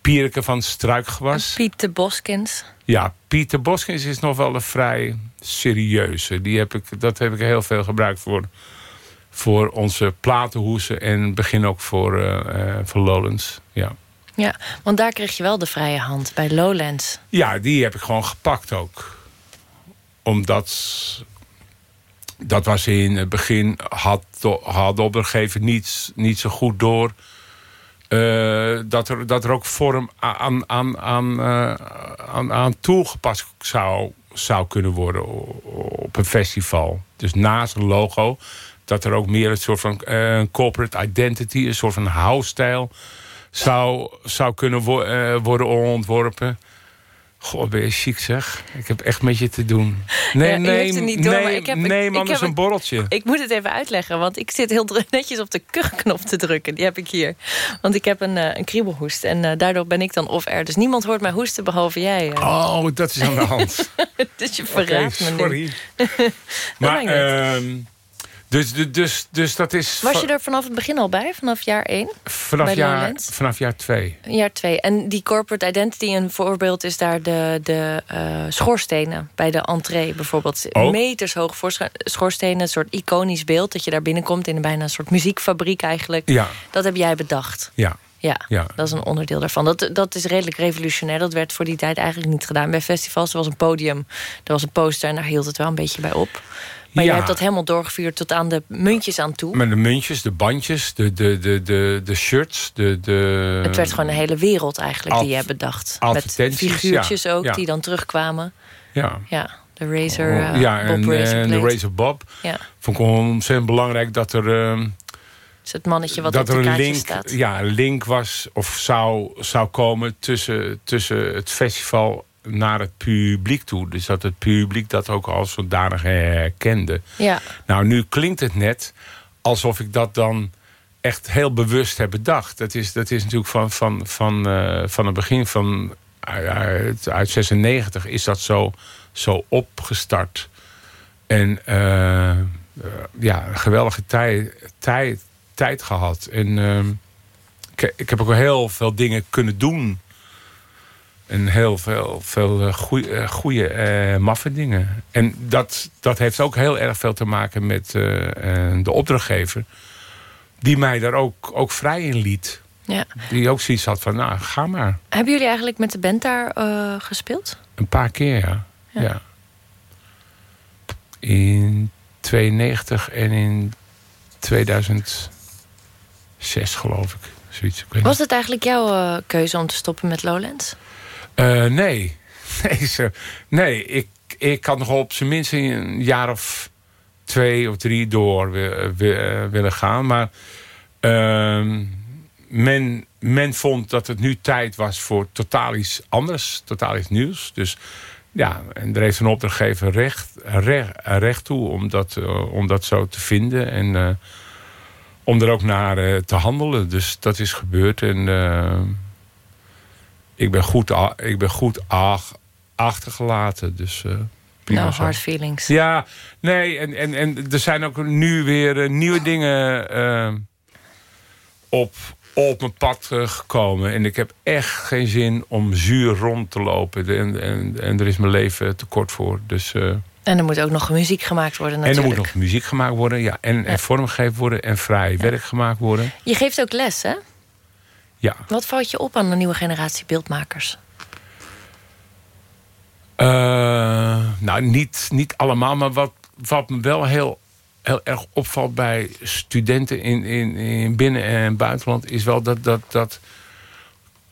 Pierke van Struikgewas. Piet de Boskins. Ja, Pieter Boskins is nog wel een vrij serieuze. Die heb ik, dat heb ik heel veel gebruikt voor, voor onze platenhoesen. En begin ook voor, eh eh, voor Lowlands. Ja. Ja, want daar kreeg je wel de vrije hand bij Lowlands. Ja, die heb ik gewoon gepakt ook. Omdat... Dat was in het begin... had, had opdrachtgever niet, niet zo goed door... eh, dat, er, dat er ook vorm aan, aan, aan, eh, aan, aan toegepast zou, zou kunnen worden op een festival. Dus naast een logo... dat er ook meer een soort van eh, corporate identity... een soort van house-stijl zou, zou kunnen wo- eh, worden ontworpen. Goh, ben je chic zeg. Ik heb echt met je te doen. Nee, Ja, nee, niet door, nee, maar ik heb- nee man, ik dat is heb een borreltje. Ik moet het even uitleggen, want ik zit heel netjes op de kuchknop te drukken. Die heb ik hier. Want ik heb een, eh, een kriebelhoest en eh, daardoor ben ik dan off-air. Dus niemand hoort mij hoesten behalve jij. Oh, dat is aan de hand. dus je verraadt me sorry. maar, maakt niet uit. ehm, dus, dus, dus, dus dat is... Was je er vanaf het begin al bij, vanaf jaar 1? vanaf jaar, vanaf jaar twee. Jaar 2. En die corporate identity, een voorbeeld is daar de, de eh, schoorstenen. Bij de entree bijvoorbeeld. Oh. Meters voorscho- schoorstenen, een soort iconisch beeld. Dat je daar binnenkomt in een bijna een soort muziekfabriek eigenlijk. Ja, Dat heb jij bedacht. ja, Ja, ja. dat is een onderdeel daarvan. Dat, dat is redelijk revolutionair. Dat werd voor die tijd eigenlijk niet gedaan. Bij festivals er was een podium, er was een poster... en daar hield het wel een beetje bij op. Maar Ja. je hebt dat helemaal doorgevuurd tot aan de muntjes aan toe. Met de muntjes, de bandjes, de, de, de, de, de shirts, de... de Het werd gewoon een hele wereld eigenlijk die je hebt bedacht. Met figuurtjes ja, ook ja. die dan terugkwamen. Ja, Ja, de Razer eh, ja Bob en, Razor en de. Razor Bob. Ja, Vond ik ontzettend belangrijk dat er... dus het mannetje wat dat op de er een link, staat. ja, een link was of zou, zou komen tussen, tussen het festival naar het publiek toe. Dus dat het publiek dat ook als zodanig herkende. Ja, Nou, nu klinkt het net alsof ik dat dan echt heel bewust heb bedacht. Dat is, dat is natuurlijk van, van, van, eh, van het begin van uit, uit 96 is dat zo, zo opgestart. En eh, eh, ja, een geweldige tijd, tijd, tijd gehad. En ehm, ik, ik heb ook heel veel dingen kunnen doen. En heel veel, veel goede, goede eh, maffe dingen. En dat, dat heeft ook heel erg veel te maken met eh, eh, de opdrachtgever. Die mij daar ook, ook vrij in liet. ja. Die ook zoiets had van, nou, ga maar. Hebben jullie eigenlijk met de band daar eh, gespeeld? Een paar keer, ja. Ja. ja. in 92 en in 2006 geloof ik. Zoiets. Ik Was het eigenlijk jouw eh, keuze om te stoppen met Lowlands? Uh, nee. Nee, nee ik, ik had nog op zijn minst een jaar of twee of drie door willen gaan. Maar uh, men, men vond dat het nu tijd was voor totaal iets anders. Totaal iets nieuws. Dus ja, en er heeft een opdrachtgever recht, recht, recht toe om dat, uh, om dat zo te vinden. En om er ook naar te handelen. Dus dat is gebeurd. En ik ben goed, ik ben goed achtergelaten. Dus, no hard feelings. Ja, nee. En, en, en er zijn ook nu weer nieuwe dingen op, op mijn pad gekomen. En ik heb echt geen zin om zuur rond te lopen. En, en, en er is mijn leven te kort voor. Dus, uh, en er moet ook nog muziek gemaakt worden natuurlijk. En er moet nog muziek gemaakt worden, ja. En, ja. en vormgegeven worden en vrij ja. werk gemaakt worden. Je geeft ook les, hè? Ja. Wat valt je op aan de nieuwe generatie beeldmakers? Uh, nou, niet, niet allemaal, maar wat, wat me wel heel heel erg opvalt bij studenten in, in, in binnen- en buitenland... is wel dat, dat, dat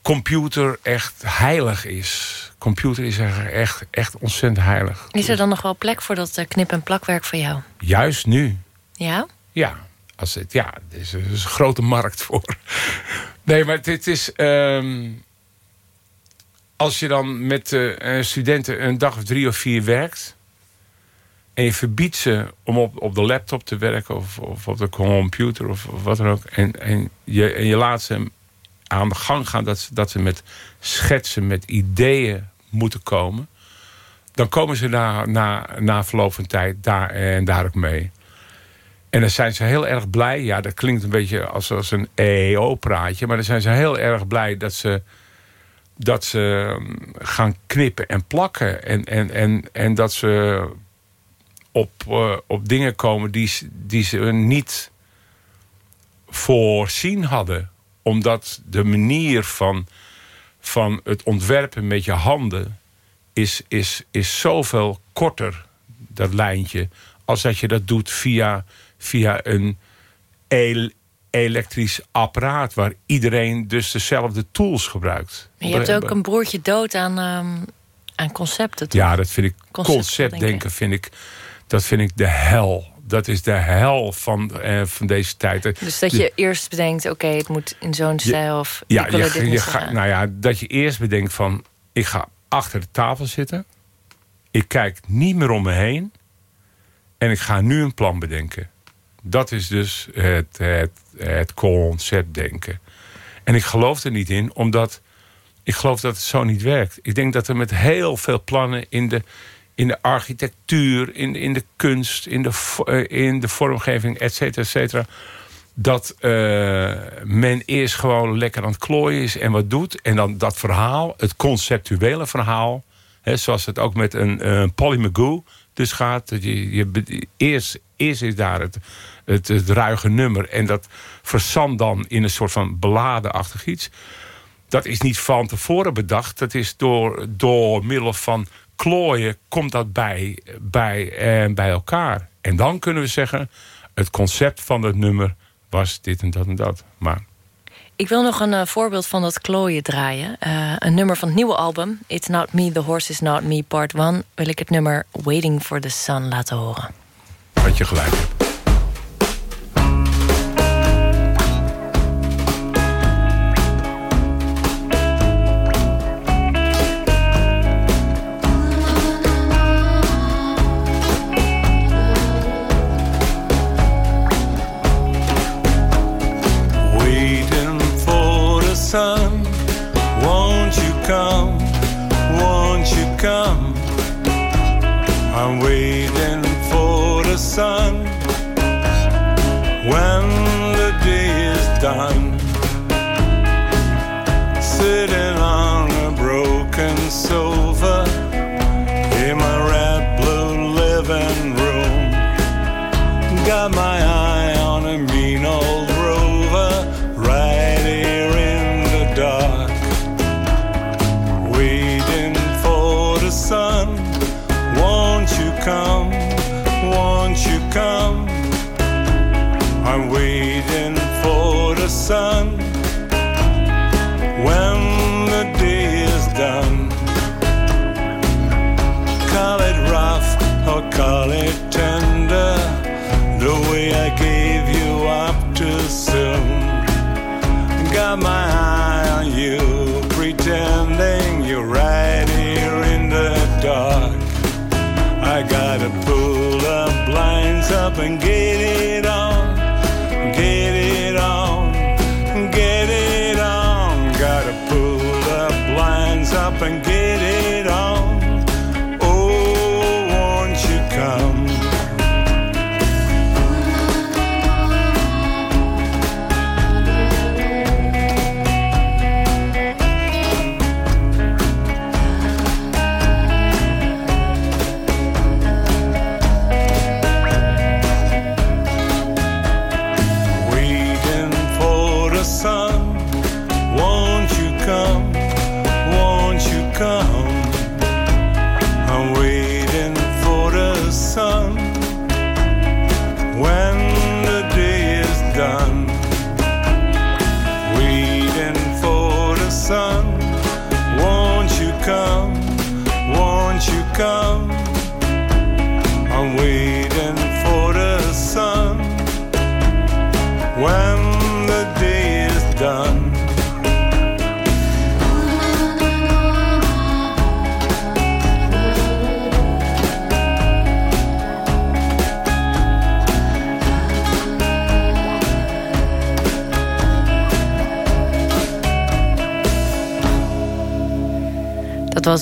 computer echt heilig is. Computer is echt, echt ontzettend heilig. Is er dan nog wel plek voor dat knip- en plakwerk voor jou? Juist nu. Ja? Ja. Als het, ja, er is, een grote markt voor. Nee, maar dit is... Um, als je dan met uh, studenten een dag of drie of vier werkt en je verbiedt ze om op, op de laptop te werken of, of op de computer of, of wat dan ook. En, en, je, en je laat ze aan de gang gaan dat ze, dat ze met schetsen, met ideeën moeten komen. Dan komen ze na, na, na verloop van tijd daar en daar ook mee. En dan zijn ze heel erg blij. Ja, dat klinkt een beetje als, een EEO-praatje. Maar dan zijn ze heel erg blij dat ze, dat ze gaan knippen en plakken. En, en, en, en dat ze op, uh, op dingen komen die, die ze niet voorzien hadden. Omdat de manier van, van het ontwerpen met je handen... Is, is, is zoveel korter, dat lijntje... als dat je dat doet via, via een el elektrisch apparaat... waar iedereen dus dezelfde tools gebruikt. Maar je hebt ook een broertje dood aan, um, aan concepten, toch? Ja, dat vind ik... Conceptdenken vind ik dat vind ik de hel. Dat is de hel van, eh, van deze tijd. Dus dat je de, eerst bedenkt, oké, okay, het moet in zo'n stijl... of ja, ik wil je, dit je niet ga, Nou ja, dat je eerst bedenkt van... ik ga achter de tafel zitten. Ik kijk niet meer om me heen. En ik ga nu een plan bedenken. Dat is dus het, het, het conceptdenken. En ik geloof er niet in, omdat... ik geloof dat het zo niet werkt. Ik denk dat er met heel veel plannen in de in de architectuur, in, in de kunst, in de, in de vormgeving, et cetera, et cetera. Dat uh, men eerst gewoon lekker aan het klooien is en wat doet. En dan dat verhaal, het conceptuele verhaal. Hè, zoals het ook met een, een Polly McGoo dus gaat. Je, je, eerst, is daar het, het, het ruige nummer. En dat verzandt dan in een soort van beladenachtig iets. Dat is niet van tevoren bedacht. Dat is door, door middel van klooien komt dat bij, bij, eh, bij elkaar. En dan kunnen we zeggen, het concept van het nummer was dit en dat en dat. Maar... Ik wil nog een uh, voorbeeld van dat klooien draaien. Uh, een nummer van het nieuwe album, It's Not Me, The Horse Is Not Me, Part 1... wil ik het nummer Waiting for the Sun laten horen. Had je gelijk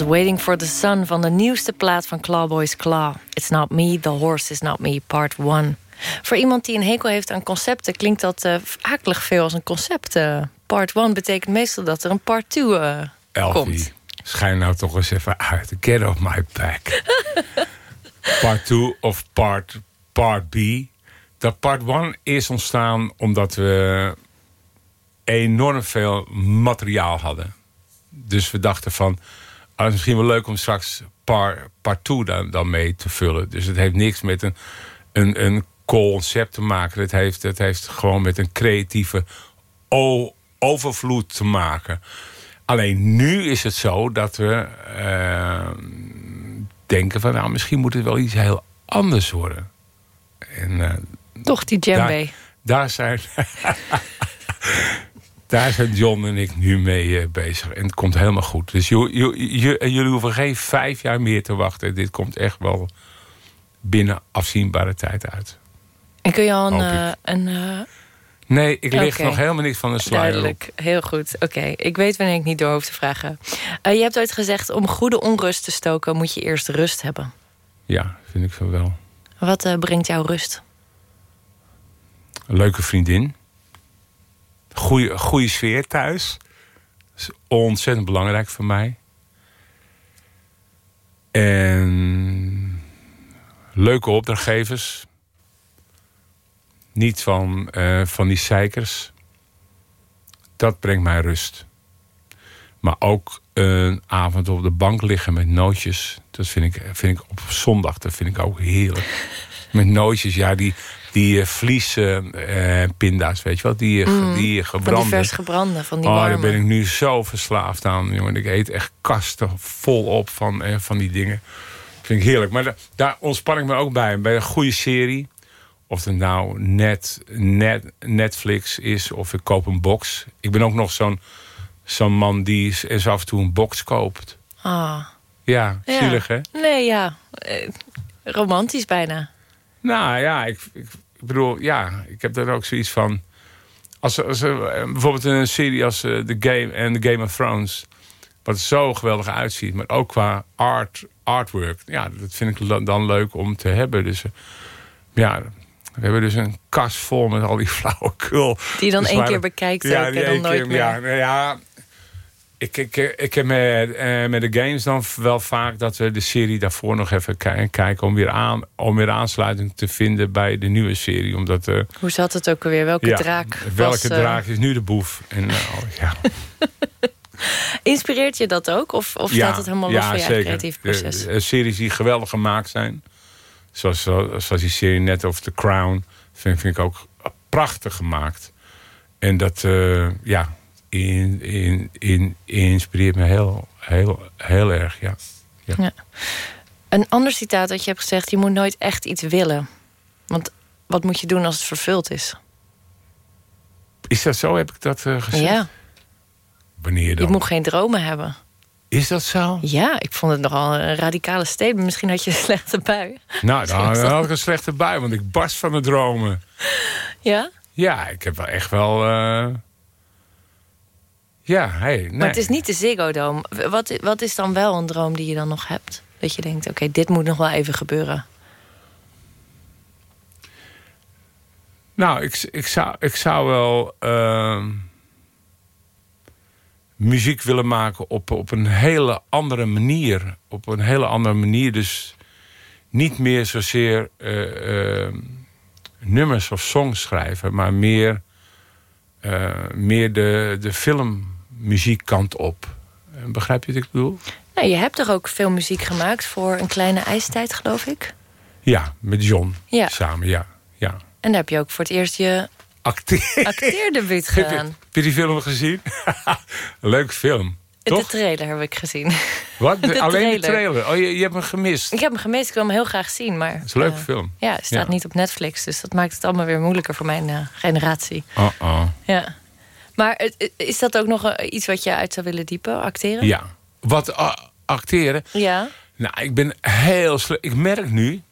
Waiting for the Sun van de nieuwste plaat van Clawboys Claw. It's not me, the horse is not me, part one. Voor iemand die een hekel heeft aan concepten... klinkt dat uh, akelig veel als een concept. Uh, part one betekent meestal dat er een part two uh, Elfie, komt. schijn nou toch eens even uit. Get off my back. part 2 of part, part B. Dat part 1 is ontstaan omdat we enorm veel materiaal hadden. Dus we dachten van... Ah, het is misschien wel leuk om straks part, part 2 dan, dan mee te vullen. Dus het heeft niks met een, een, een concept te maken. Het heeft, het heeft gewoon met een creatieve overvloed te maken. Alleen nu is het zo dat we eh, denken van... nou, misschien moet het wel iets heel anders worden. En, eh, Toch die djembe. daar, daar zijn... Daar zijn John en ik nu mee eh, bezig. En het komt helemaal goed. Dus jullie hoeven geen vijf jaar meer te wachten. Dit komt echt wel binnen afzienbare tijd uit. En kun je al een... Eh, een eh, Nee, ik Oké. nog helemaal niet van de sluier op. Duidelijk, heel goed. Oké, ik weet wanneer ik niet door hoef te vragen. Je hebt ooit gezegd, om goede onrust te stoken... moet je eerst rust hebben. Ja, vind ik zo wel. Wat brengt jou rust? Een leuke vriendin. Goeie, goede sfeer thuis. Is ontzettend belangrijk voor mij. En leuke opdrachtgevers. Niet van, eh, van die zeikers. Dat brengt mij rust. Maar ook een avond op de bank liggen met nootjes. Dat vind ik, vind ik op zondag dat vind ik ook heerlijk. Met nootjes, ja, die, die eh, vliespinda's, weet je wel. Die, eh, Mm, die Van gebrande. die vers gebrande, van die oh, daar ben ik nu zo verslaafd aan, jongen. Ik eet echt kasten vol op van, eh, van die dingen. Vind ik heerlijk. Maar da- daar ontspan ik me ook bij. Bij een goede serie. Of het nou net, net Netflix is of ik koop een box. Ik ben ook nog zo'n zo'n man die eens af en toe een box koopt. Ah, Ja, ja. zielig hè? Nee, ja. Eh, romantisch bijna. Nou ja, ik, ik, ik bedoel, ja, ik heb daar ook zoiets van. Als, als eh, bijvoorbeeld een serie als eh, The Game en The Game of Thrones. Wat zo geweldig uitziet, maar ook qua art, artwork. Ja, dat vind ik dan leuk om te hebben. Dus eh, ja, we hebben dus een kast vol met al die flauwekul. Die je dan Dus één keer bekijkt Ja, en dan nooit keer, meer. Ja, nou ja, ik, ik, ik heb met, eh, met de games dan wel vaak dat we de serie daarvoor nog even ki- kijken... om weer, aan, om weer aansluiting te vinden bij de nieuwe serie. Omdat, eh, Hoe zat het ook alweer? Welke ja, draak welke was, eh, draak is nu de boef? En, nou, ja, Inspireert je dat ook? Of, of ja, staat het helemaal los ja, van je zeker. creatief proces? De, de series die geweldig gemaakt zijn. Zoals, zoals die serie net over The Crown. Vind, vind ik ook prachtig gemaakt. En dat, ja, in, in, in, inspireert me heel, heel, heel erg, ja. ja. Ja. Een ander citaat dat je hebt gezegd... je moet nooit echt iets willen. Want wat moet je doen als het vervuld is? Is dat zo? Heb ik dat eh, gezegd? Ja, Wanneer je dan? moet geen dromen hebben. Is dat zo? Ja, ik vond het nogal een radicale statement. Misschien had je een slechte bui. Nou, dan had ik een slechte bui, want ik barst van de dromen. Ja? Ja, ik heb wel echt wel... eh, Ja, hey, nee. Maar het is niet de Ziggo Dome. Wat, wat is dan wel een droom die je dan nog hebt? Dat je denkt, oké, dit moet nog wel even gebeuren. Nou, ik, ik, zou, ik zou wel ehm, muziek willen maken op, op een hele andere manier. Op een hele andere manier. Dus niet meer zozeer eh, ehm, nummers of songs schrijven, maar meer, eh, meer de, de filmmuziekkant op. Eh, Begrijp je wat ik bedoel? Nou, je hebt toch ook veel muziek gemaakt voor een kleine ijstijd, geloof ik? Ja, met John Ja. samen, ja. ja. En daar heb je ook voor het eerst je Acteer. acteerdebuut gedaan. heb je die film gezien? Leuk film. De trailer heb ik gezien. Wat? De- de alleen de trailer. trailer? Oh, je, je hebt hem gemist. Ik heb hem gemist, ik wil hem heel graag zien. Maar, Het is een leuke eh, film. Ja, het staat Ja. niet op Netflix. Dus dat maakt het allemaal weer moeilijker voor mijn eh, generatie. Oh, oh. Ja. Maar is dat ook nog eh, iets wat je uit zou willen diepen, acteren? Ja. Wat ah, acteren? Ja? Nou, ik ben heel slecht. Ik merk nu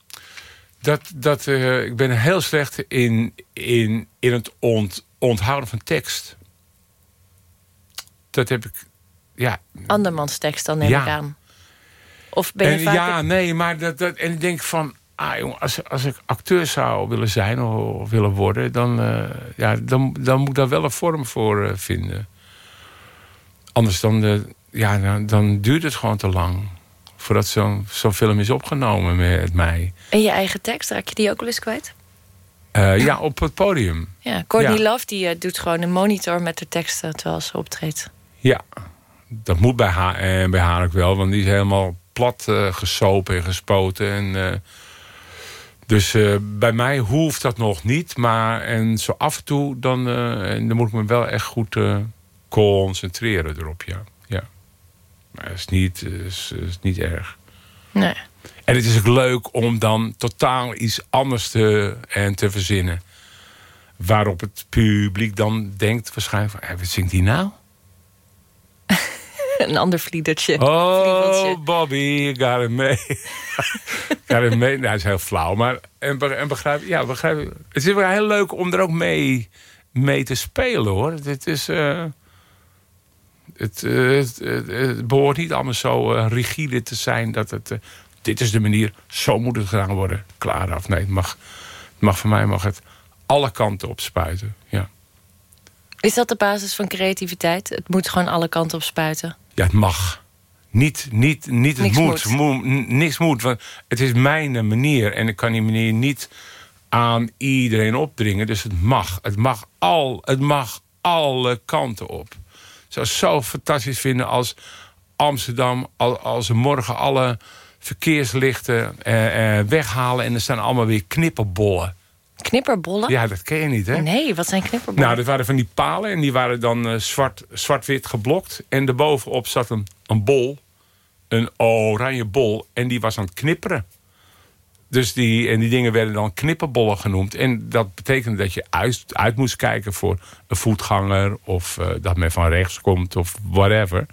dat, dat eh, ik ben heel slecht in, in, in het ont, onthouden van tekst. Dat heb ik. Ja, Andermans tekst dan, neem Ja. ik aan. Of ben je en, vaak... ja, nee, maar dat, dat, en ik denk van, ah als, als ik acteur zou willen zijn of, willen worden, dan, eh, ja, dan, dan moet ik daar wel een vorm voor eh, vinden. Anders dan, eh, ja, dan, dan duurt het gewoon te lang voordat zo'n zo'n film is opgenomen met mij. En je eigen tekst, raak je die ook wel eens kwijt? Eh, ja, op het podium. Ja, Courtney Ja. Love die, doet gewoon een monitor met de teksten terwijl ze optreedt. Ja, dat moet bij haar, en bij haar ook wel, want die is helemaal plat gesopen en gespoten. En, dus eh, bij mij hoeft dat nog niet, maar en zo af en toe dan, eh, en dan moet ik me wel echt goed eh, concentreren erop, ja. ja. Maar het is niet, is, is niet erg. Nee. En het is ook leuk om dan totaal iets anders te, en te verzinnen. Waarop het publiek dan denkt waarschijnlijk van... "Hé, wat zingt die nou? Een ander vliedertje. Oh. Bobby, got him mee. got him mee. Nou, hij is heel flauw. Maar en, be- en begrijp, ja, begrijp, het is wel heel leuk om er ook mee, mee te spelen, hoor. Het is... eh, het, eh, het, het, het behoort niet allemaal zo eh, rigide te zijn dat het... dit is de manier, zo moet het gedaan worden. Klaar af. Nee, het mag, het mag voor mij mag het alle kanten op spuiten. Ja. Is dat de basis van creativiteit? Het moet gewoon alle kanten op spuiten. Ja, het mag. Niet, niet, niet het Niks moet. niks moet. Want het is mijn manier. En ik kan die manier niet aan iedereen opdringen. Dus het mag. Het mag, al, het mag alle kanten op. Ik zou het zo fantastisch vinden als Amsterdam... al- als ze morgen alle verkeerslichten eh, eh, weghalen... en er staan allemaal weer knipperbollen. Knipperbollen? Ja, dat ken je niet, hè? Nee, wat zijn knipperbollen? Nou, dat waren van die palen en die waren dan eh, zwart, zwart-wit geblokt. En daarbovenop zat een, een bol, een oranje bol. En die was aan het knipperen. Dus die, en die dingen werden dan knipperbollen genoemd. En dat betekende dat je uit, uit moest kijken voor een voetganger... of eh, dat men van rechts komt of whatever.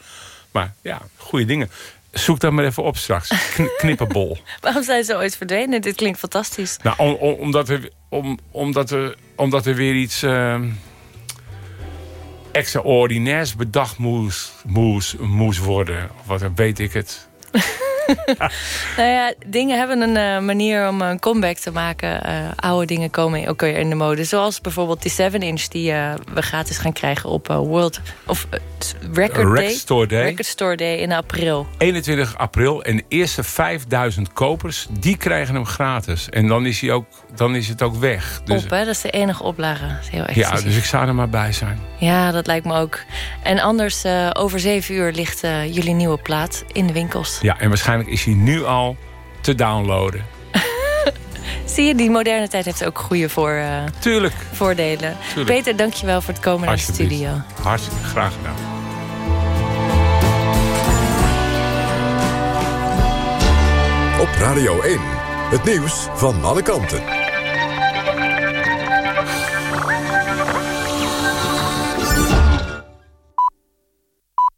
Maar ja, goede dingen. Zoek dat maar even op straks. Kn- knipperbol. Waarom zijn ze ooit verdwenen? Dit klinkt fantastisch. Nou, om, om- omdat, er, om, omdat, er, omdat er weer iets ehm, extraordinairs bedacht moest, moest, moest worden. Of wat weet ik het. Nou ja, dingen hebben een eh, manier om een comeback te maken. Eh, oude dingen komen ook weer in de mode. Zoals bijvoorbeeld die 7-inch die eh, we gratis gaan krijgen op World... of Record Day. Record Store Day. Record Store Day in april. 21 april. En de eerste 5000 kopers, die krijgen hem gratis. En dan is, hij ook, dan is het ook weg. Dus... Op. Dat is de enige oplage. Ja, dus ik zou er maar bij zijn. Ja, dat lijkt me ook. En anders, eh, over zeven uur ligt eh, jullie nieuwe plaat in de winkels. Ja, en waarschijnlijk is hij nu al te downloaden. Zie je, die moderne tijd heeft ook goede voor, uh, Tuurlijk. voordelen. Tuurlijk. Peter, dankjewel voor het komen naar de studio. Hartstikke graag gedaan. Op Radio 1, het nieuws van alle kanten.